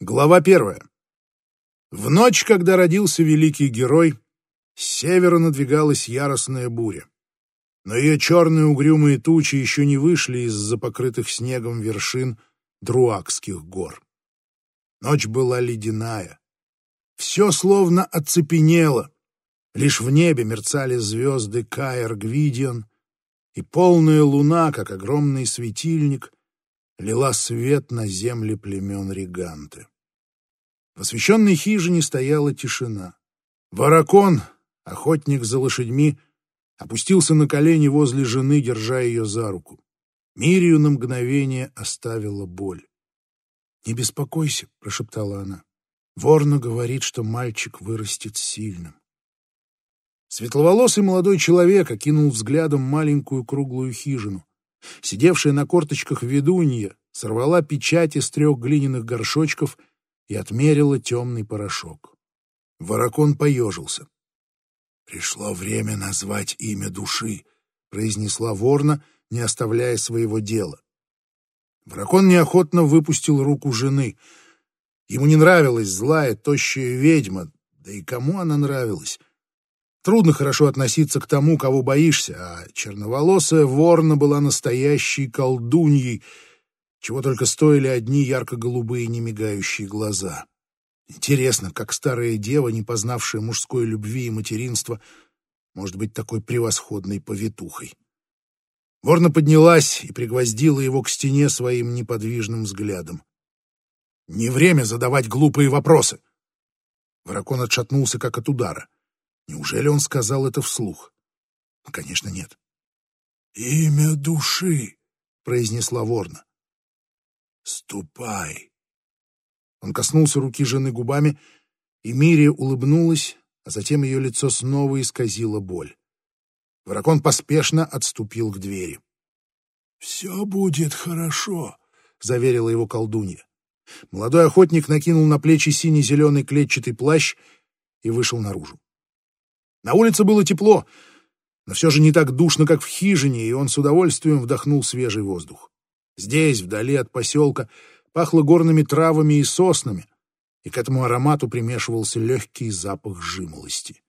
Глава первая. В ночь, когда родился великий герой, с севера надвигалась яростная буря. Но ее черные угрюмые тучи еще не вышли из-за покрытых снегом вершин Друакских гор. Ночь была ледяная. Все словно оцепенело. Лишь в небе мерцали звезды Каэр Гвидион, и полная луна, как огромный светильник, лила свет на земли племен Риганты. В освещенной хижине стояла тишина. Варакон, охотник за лошадьми, опустился на колени возле жены, держа ее за руку. Мирию на мгновение оставила боль. «Не беспокойся», — прошептала она. «Ворна говорит, что мальчик вырастет сильным». Светловолосый молодой человек окинул взглядом маленькую круглую хижину. Сидевшая на корточках ведунья сорвала печать из трех глиняных горшочков и отмерила темный порошок. Ворокон поежился. «Пришло время назвать имя души», — произнесла ворна, не оставляя своего дела. Ворокон неохотно выпустил руку жены. Ему не нравилась злая, тощая ведьма, да и кому она нравилась? Трудно хорошо относиться к тому, кого боишься, а черноволосая ворна была настоящей колдуньей, чего только стоили одни ярко-голубые немигающие глаза. Интересно, как старая дева, не познавшая мужской любви и материнства, может быть такой превосходной повитухой. Ворна поднялась и пригвоздила его к стене своим неподвижным взглядом. «Не время задавать глупые вопросы!» Ворокон отшатнулся, как от удара. Неужели он сказал это вслух? Конечно, нет. «Имя души», — произнесла ворна. «Ступай». Он коснулся руки жены губами, и Мирия улыбнулась, а затем ее лицо снова исказило боль. Ворокон поспешно отступил к двери. «Все будет хорошо», — заверила его колдунья. Молодой охотник накинул на плечи синий-зеленый клетчатый плащ и вышел наружу. На улице было тепло, но все же не так душно, как в хижине, и он с удовольствием вдохнул свежий воздух. Здесь, вдали от поселка, пахло горными травами и соснами, и к этому аромату примешивался легкий запах жимолости.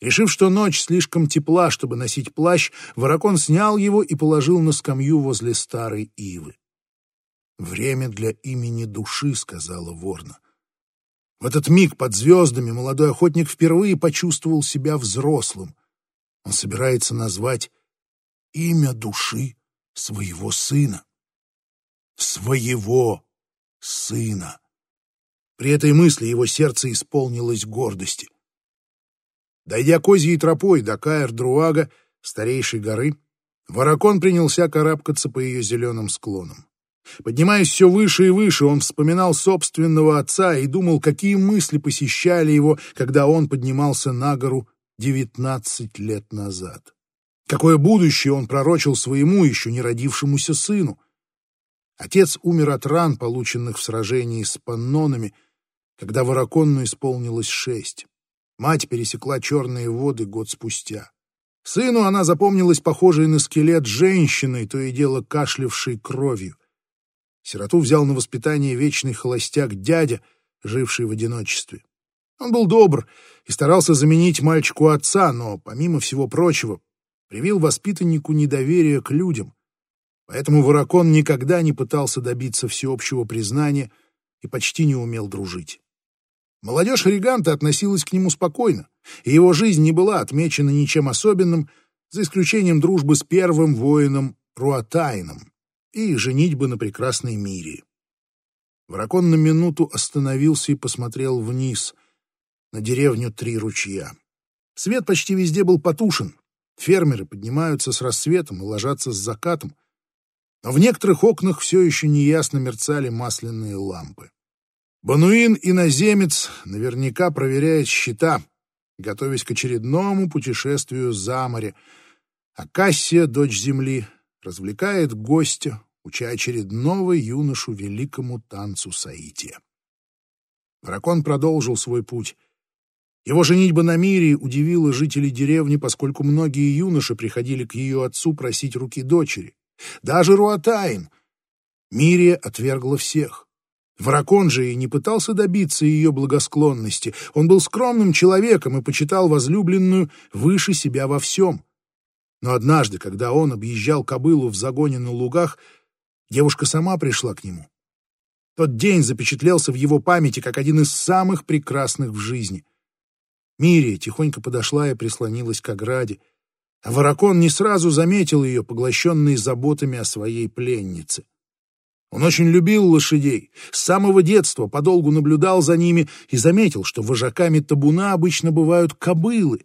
Решив, что ночь слишком тепла, чтобы носить плащ, Ворокон снял его и положил на скамью возле старой ивы. «Время для имени души», — сказала Ворна. В этот миг под звездами молодой охотник впервые почувствовал себя взрослым. Он собирается назвать имя души своего сына. Своего сына. При этой мысли его сердце исполнилось гордости. Дойдя козьей тропой до Каэр-Друага, старейшей горы, Варакон принялся карабкаться по ее зеленым склонам. Поднимаясь все выше и выше, он вспоминал собственного отца и думал, какие мысли посещали его, когда он поднимался на гору девятнадцать лет назад. Какое будущее он пророчил своему еще не родившемуся сыну. Отец умер от ран, полученных в сражении с паннонами, когда Вараконну исполнилось шесть. Мать пересекла черные воды год спустя. Сыну она запомнилась похожей на скелет женщиной, то и дело кашлявшей кровью. Сироту взял на воспитание вечный холостяк дядя, живший в одиночестве. Он был добр и старался заменить мальчику отца, но, помимо всего прочего, привил воспитаннику недоверие к людям. Поэтому Ворокон никогда не пытался добиться всеобщего признания и почти не умел дружить. Молодежь Риганта относилась к нему спокойно, и его жизнь не была отмечена ничем особенным, за исключением дружбы с первым воином Руатайном и женитьбы на прекрасной мире. Вракон на минуту остановился и посмотрел вниз, на деревню Три ручья. Свет почти везде был потушен. Фермеры поднимаются с рассветом и ложатся с закатом. Но в некоторых окнах все еще неясно мерцали масляные лампы. Бануин иноземец наверняка проверяет счета, готовясь к очередному путешествию за море, а Кассия, дочь земли, развлекает гостя, уча очередного юношу великому танцу Саития. Дракон продолжил свой путь. Его женитьба на мире удивила жителей деревни, поскольку многие юноши приходили к ее отцу просить руки дочери. Даже Руатайн. Мирия отвергла всех. Варакон же и не пытался добиться ее благосклонности. Он был скромным человеком и почитал возлюбленную выше себя во всем. Но однажды, когда он объезжал кобылу в загоне на лугах, девушка сама пришла к нему. Тот день запечатлелся в его памяти как один из самых прекрасных в жизни. Мирия тихонько подошла и прислонилась к ограде, а Варакон не сразу заметил ее, поглощенный заботами о своей пленнице. Он очень любил лошадей, с самого детства подолгу наблюдал за ними и заметил, что вожаками табуна обычно бывают кобылы.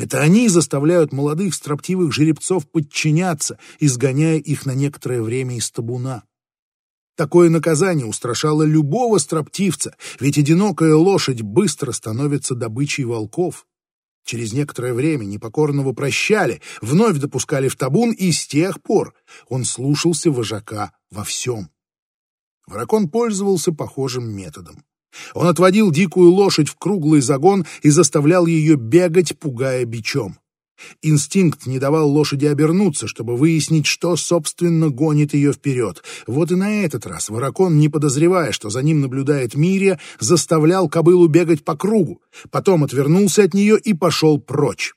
Это они заставляют молодых строптивых жеребцов подчиняться, изгоняя их на некоторое время из табуна. Такое наказание устрашало любого строптивца, ведь одинокая лошадь быстро становится добычей волков. Через некоторое время непокорного прощали, вновь допускали в табун, и с тех пор он слушался вожака во всем. Вракон пользовался похожим методом. Он отводил дикую лошадь в круглый загон и заставлял ее бегать, пугая бичом. Инстинкт не давал лошади обернуться, чтобы выяснить, что, собственно, гонит ее вперед. Вот и на этот раз Варакон, не подозревая, что за ним наблюдает Мирия, заставлял кобылу бегать по кругу, потом отвернулся от нее и пошел прочь.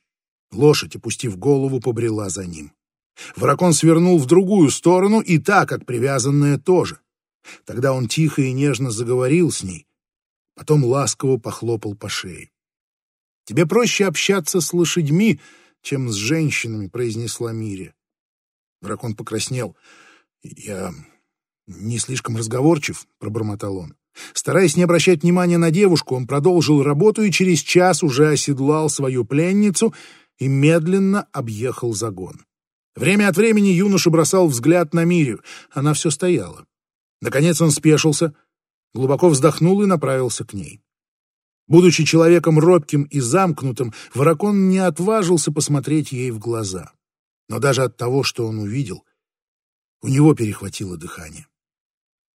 Лошадь, опустив голову, побрела за ним. Варакон свернул в другую сторону, и та, как привязанная, тоже. Тогда он тихо и нежно заговорил с ней, потом ласково похлопал по шее. «Тебе проще общаться с лошадьми, чем с женщинами», — произнесла Мири. Дракон покраснел. «Я не слишком разговорчив», — пробормотал он. Стараясь не обращать внимания на девушку, он продолжил работу и через час уже оседлал свою пленницу и медленно объехал загон. Время от времени юноша бросал взгляд на Мирию. Она все стояла. Наконец он спешился, глубоко вздохнул и направился к ней. Будучи человеком робким и замкнутым, Варакон не отважился посмотреть ей в глаза. Но даже от того, что он увидел, у него перехватило дыхание.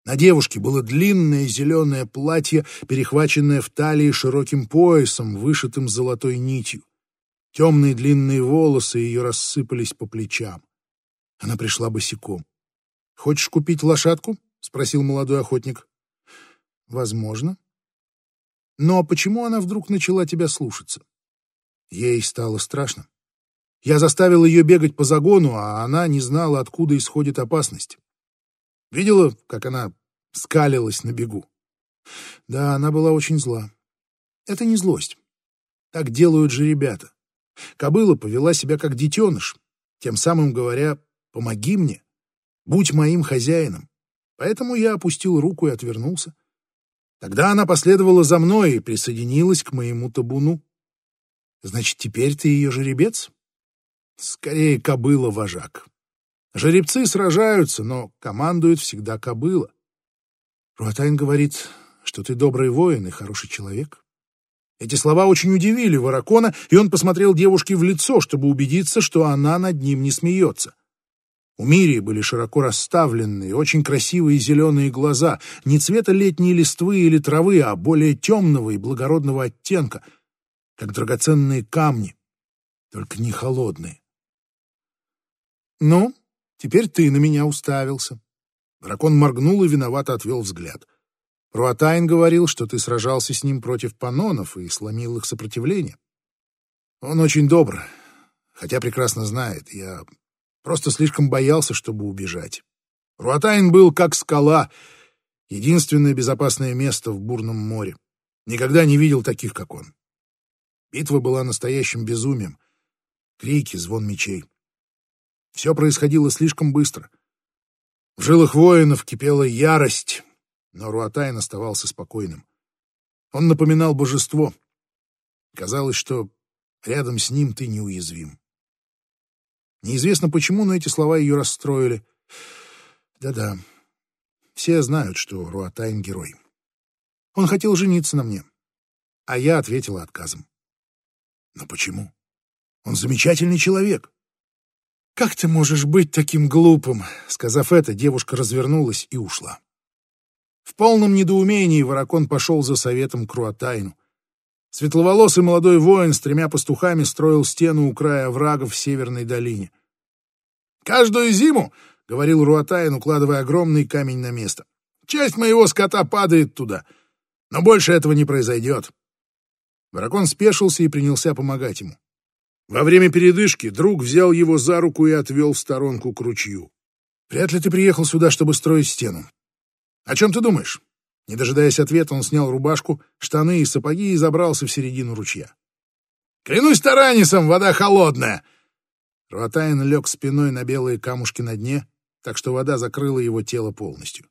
На девушке было длинное зеленое платье, перехваченное в талии широким поясом, вышитым золотой нитью. Темные длинные волосы ее рассыпались по плечам. Она пришла босиком. «Хочешь купить лошадку?» — спросил молодой охотник. «Возможно», но почему она вдруг начала тебя слушаться? Ей стало страшно. Я заставил ее бегать по загону, а она не знала, откуда исходит опасность. Видела, как она скалилась на бегу? Да, она была очень зла. Это не злость. Так делают же ребята. Кобыла повела себя как детеныш, тем самым говоря «помоги мне, будь моим хозяином». Поэтому я опустил руку и отвернулся. Тогда она последовала за мной и присоединилась к моему табуну. Значит, теперь ты ее жеребец? Скорее, кобыла-вожак. Жеребцы сражаются, но командует всегда кобыла. Руатайн говорит, что ты добрый воин и хороший человек. Эти слова очень удивили Варакона, и он посмотрел девушке в лицо, чтобы убедиться, что она над ним не смеется. У Мирии были широко расставленные, очень красивые зеленые глаза, не цвета летней листвы или травы, а более темного и благородного оттенка, как драгоценные камни, только не холодные. «Ну, теперь ты на меня уставился». Дракон моргнул и виновато отвел взгляд. Руатайн говорил, что ты сражался с ним против панонов и сломил их сопротивление. Он очень добр, хотя прекрасно знает, я Просто слишком боялся, чтобы убежать. Руатайн был как скала, единственное безопасное место в бурном море. Никогда не видел таких, как он. Битва была настоящим безумием. Крики, звон мечей. Все происходило слишком быстро. В жилах воинов кипела ярость, но Руатайн оставался спокойным. Он напоминал божество. Казалось, что рядом с ним ты неуязвим. Неизвестно почему, но эти слова ее расстроили. Да-да, все знают, что Руатайн — герой. Он хотел жениться на мне, а я ответила отказом. Но почему? Он замечательный человек. «Как ты можешь быть таким глупым?» Сказав это, девушка развернулась и ушла. В полном недоумении Варакон пошел за советом к Руатайну. Светловолосый молодой воин с тремя пастухами строил стену у края оврага в северной долине. «Каждую зиму, — говорил Руатайн, укладывая огромный камень на место, — Часть моего скота падает туда, но больше этого не произойдет. Дракон спешился и принялся помогать ему. Во время передышки друг взял его за руку и отвел в сторонку к ручью. «Вряд ли ты приехал сюда, чтобы строить стену. О чем ты думаешь?» Не дожидаясь ответа, он снял рубашку, штаны и сапоги и забрался в середину ручья. «Клянусь Таранисом, вода холодная!» Руатайн лег спиной на белые камушки на дне, так что вода закрыла его тело полностью.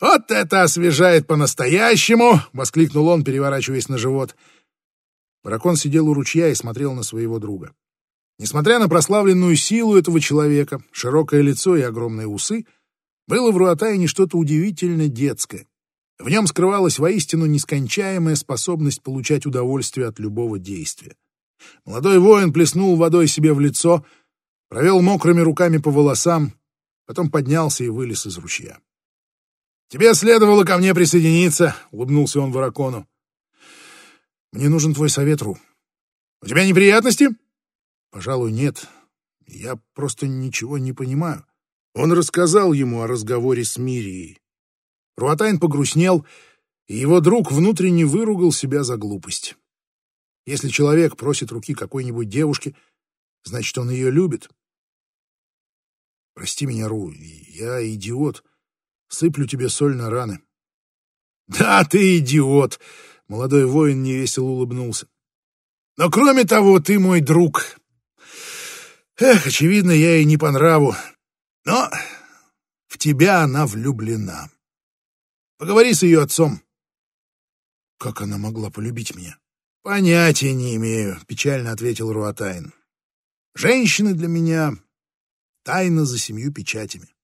«Вот это освежает по-настоящему!» — воскликнул он, переворачиваясь на живот. Дракон сидел у ручья и смотрел на своего друга. Несмотря на прославленную силу этого человека, широкое лицо и огромные усы, было в Руатайне что-то удивительно детское. В нем скрывалась воистину нескончаемая способность получать удовольствие от любого действия. Молодой воин плеснул водой себе в лицо, провел мокрыми руками по волосам, потом поднялся и вылез из ручья. «Тебе следовало ко мне присоединиться», — улыбнулся он Варакону. «Мне нужен твой совет, Ру. У тебя неприятности?» «Пожалуй, нет. Я просто ничего не понимаю». Он рассказал ему о разговоре с Мирией. Руатайн погрустнел, и его друг внутренне выругал себя за глупость. Если человек просит руки какой-нибудь девушки, значит, он ее любит. Прости меня, Ру, я идиот. Сыплю тебе соль на раны. Да, ты идиот! Молодой воин невесело улыбнулся. Но кроме того, ты мой друг. Эх, очевидно, я ей не по нраву. Но в тебя она влюблена. Поговори с ее отцом. Как она могла полюбить меня? Понятия не имею, печально ответил Руатайн. Женщины для меня тайна за семью печатями.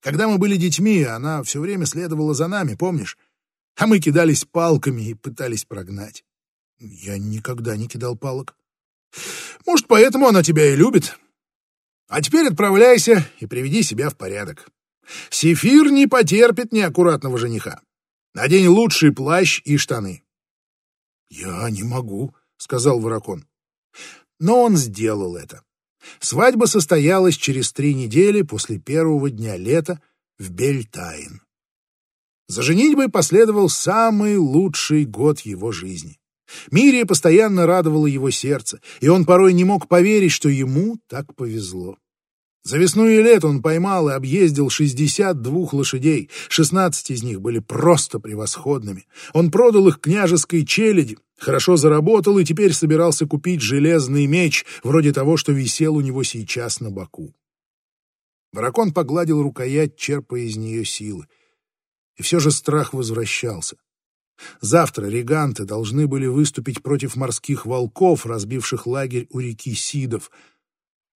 Когда мы были детьми, она все время следовала за нами, помнишь? А мы кидались палками и пытались прогнать. Я никогда не кидал палок. Может, поэтому она тебя и любит. А теперь отправляйся и приведи себя в порядок. Сефир не потерпит неаккуратного жениха. Надень лучший плащ и штаны. — Я не могу, — сказал Ворокон. Но он сделал это. Свадьба состоялась через три недели после первого дня лета в Бельтайн. За женитьбой последовал самый лучший год его жизни. Мирия постоянно радовала его сердце, и он порой не мог поверить, что ему так повезло. За весну и лето он поймал и объездил 62 лошадей, 16 из них были просто превосходными. Он продал их княжеской челяди, хорошо заработал и теперь собирался купить железный меч, вроде того, что висел у него сейчас на боку. Дракон погладил рукоять, черпая из нее силы. И все же страх возвращался. Завтра реганты должны были выступить против морских волков, разбивших лагерь у реки Сидов —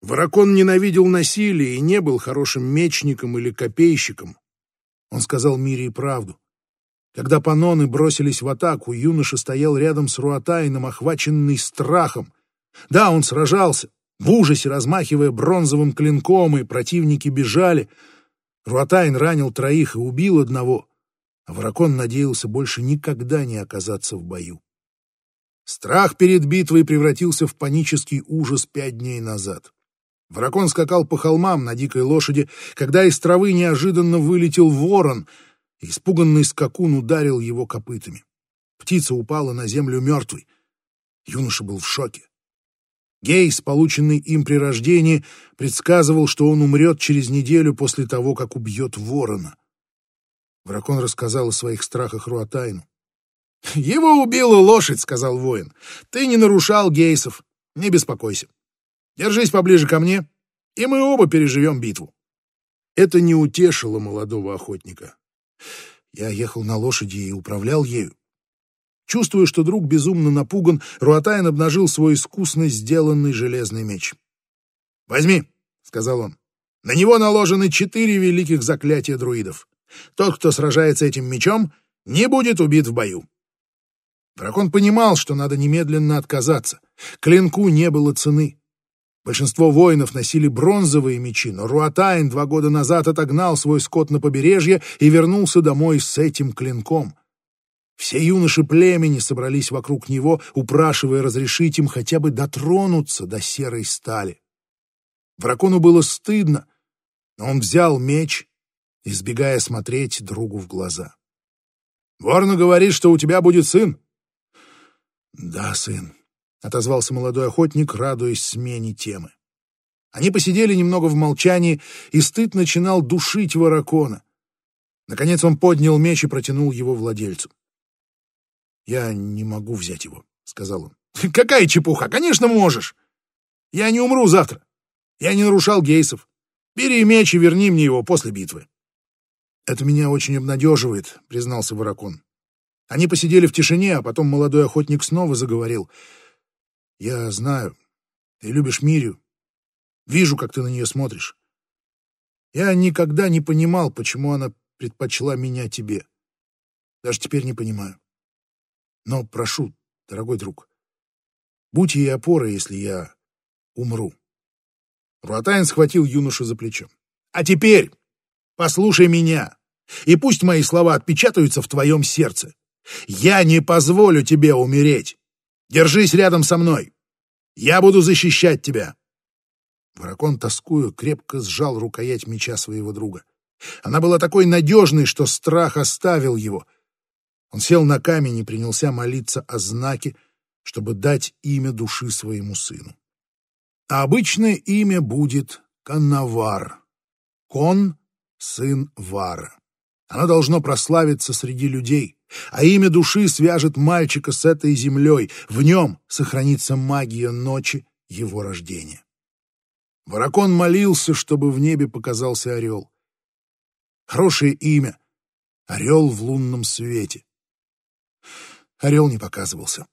Варакон ненавидел насилие и не был хорошим мечником или копейщиком. Он сказал Мире правду. Когда паноны бросились в атаку, юноша стоял рядом с Руатайном, охваченный страхом. Да, он сражался, в ужасе размахивая бронзовым клинком, и противники бежали. Руатайн ранил троих и убил одного, а Варакон надеялся больше никогда не оказаться в бою. Страх перед битвой превратился в панический ужас пять дней назад. Дракон скакал по холмам на дикой лошади, когда из травы неожиданно вылетел ворон, испуганный скакун ударил его копытами. Птица упала на землю мертвой. Юноша был в шоке. Гейс, полученный им при рождении, предсказывал, что он умрет через неделю после того, как убьет ворона. Дракон рассказал о своих страхах Руатайну. «Его убила лошадь», — сказал воин. «Ты не нарушал Гейсов. Не беспокойся. Держись поближе ко мне, и мы оба переживем битву. Это не утешило молодого охотника. Я ехал на лошади и управлял ею. Чувствуя, что друг безумно напуган, Руатайн обнажил свой искусно сделанный железный меч. «Возьми», — сказал он. «На него наложены четыре великих заклятия друидов. Тот, кто сражается этим мечом, не будет убит в бою». Дракон понимал, что надо немедленно отказаться. Клинку не было цены. Большинство воинов носили бронзовые мечи, но Руатайн два года назад отогнал свой скот на побережье и вернулся домой с этим клинком. Все юноши племени собрались вокруг него, упрашивая разрешить им хотя бы дотронуться до серой стали. Дракону было стыдно, но он взял меч избегая смотреть другу в глаза. «Ворна говорит, что у тебя будет сын». «Да, сын», — отозвался молодой охотник, радуясь смене темы. Они посидели немного в молчании, и стыд начинал душить воракона. Наконец он поднял меч и протянул его владельцу. «Я не могу взять его», — сказал он. «Какая чепуха! Конечно, можешь! Я не умру завтра. Я не нарушал гейсов. Бери меч и верни мне его после битвы». «Это меня очень обнадеживает», — признался Воракон. Они посидели в тишине, а потом молодой охотник снова заговорил. «Я знаю, ты любишь Мирию. Вижу, как ты на нее смотришь. Я никогда не понимал, почему она предпочла меня тебе. Даже теперь не понимаю. Но прошу, дорогой друг, будь ей опорой, если я умру. Руатайн схватил юношу за плечо. А теперь послушай меня, и пусть мои слова отпечатаются в твоем сердце. Я не позволю тебе умереть. Держись рядом со мной. Я буду защищать тебя. Воракон, тоскую, крепко сжал рукоять меча своего друга. Она была такой надежной, что страх оставил его. Он сел на камень и принялся молиться о знаке, чтобы дать имя души своему сыну. А обычное имя будет Каннавар. Кон — сын Вара. Оно должно прославиться среди людей, а имя души свяжет мальчика с этой землей. В нем сохранится магия ночи его рождения. Воракон молился, чтобы в небе показался орел. Хорошее имя. Орел в лунном свете. Орел не показывался.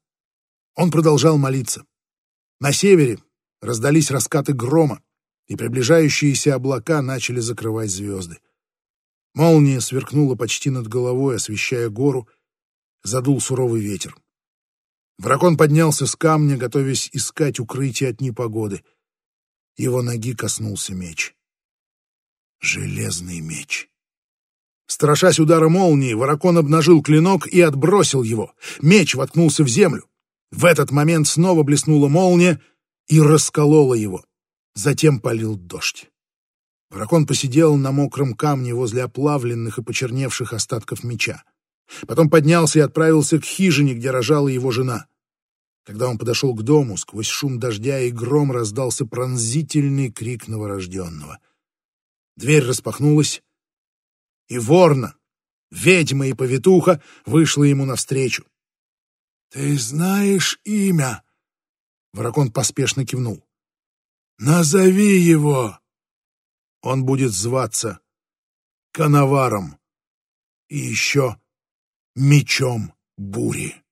Он продолжал молиться. На севере раздались раскаты грома, и приближающиеся облака начали закрывать звезды. Молния сверкнула почти над головой, освещая гору, задул суровый ветер. Дракон поднялся с камня, готовясь искать укрытие от непогоды. Его ноги коснулся меч. Железный меч. Страшась удара молнии, Воракон обнажил клинок и отбросил его. Меч воткнулся в землю. В этот момент снова блеснула молния и расколола его. Затем полил дождь. Воракон посидел на мокром камне возле оплавленных и почерневших остатков меча. Потом поднялся и отправился к хижине, где рожала его жена. Когда он подошел к дому, сквозь шум дождя и гром раздался пронзительный крик новорожденного. Дверь распахнулась, и ворна, ведьма и повитуха, вышла ему навстречу. — Ты знаешь имя? Воракон поспешно кивнул. — Назови его! Он будет зваться Коноваром и еще Мечом Бури.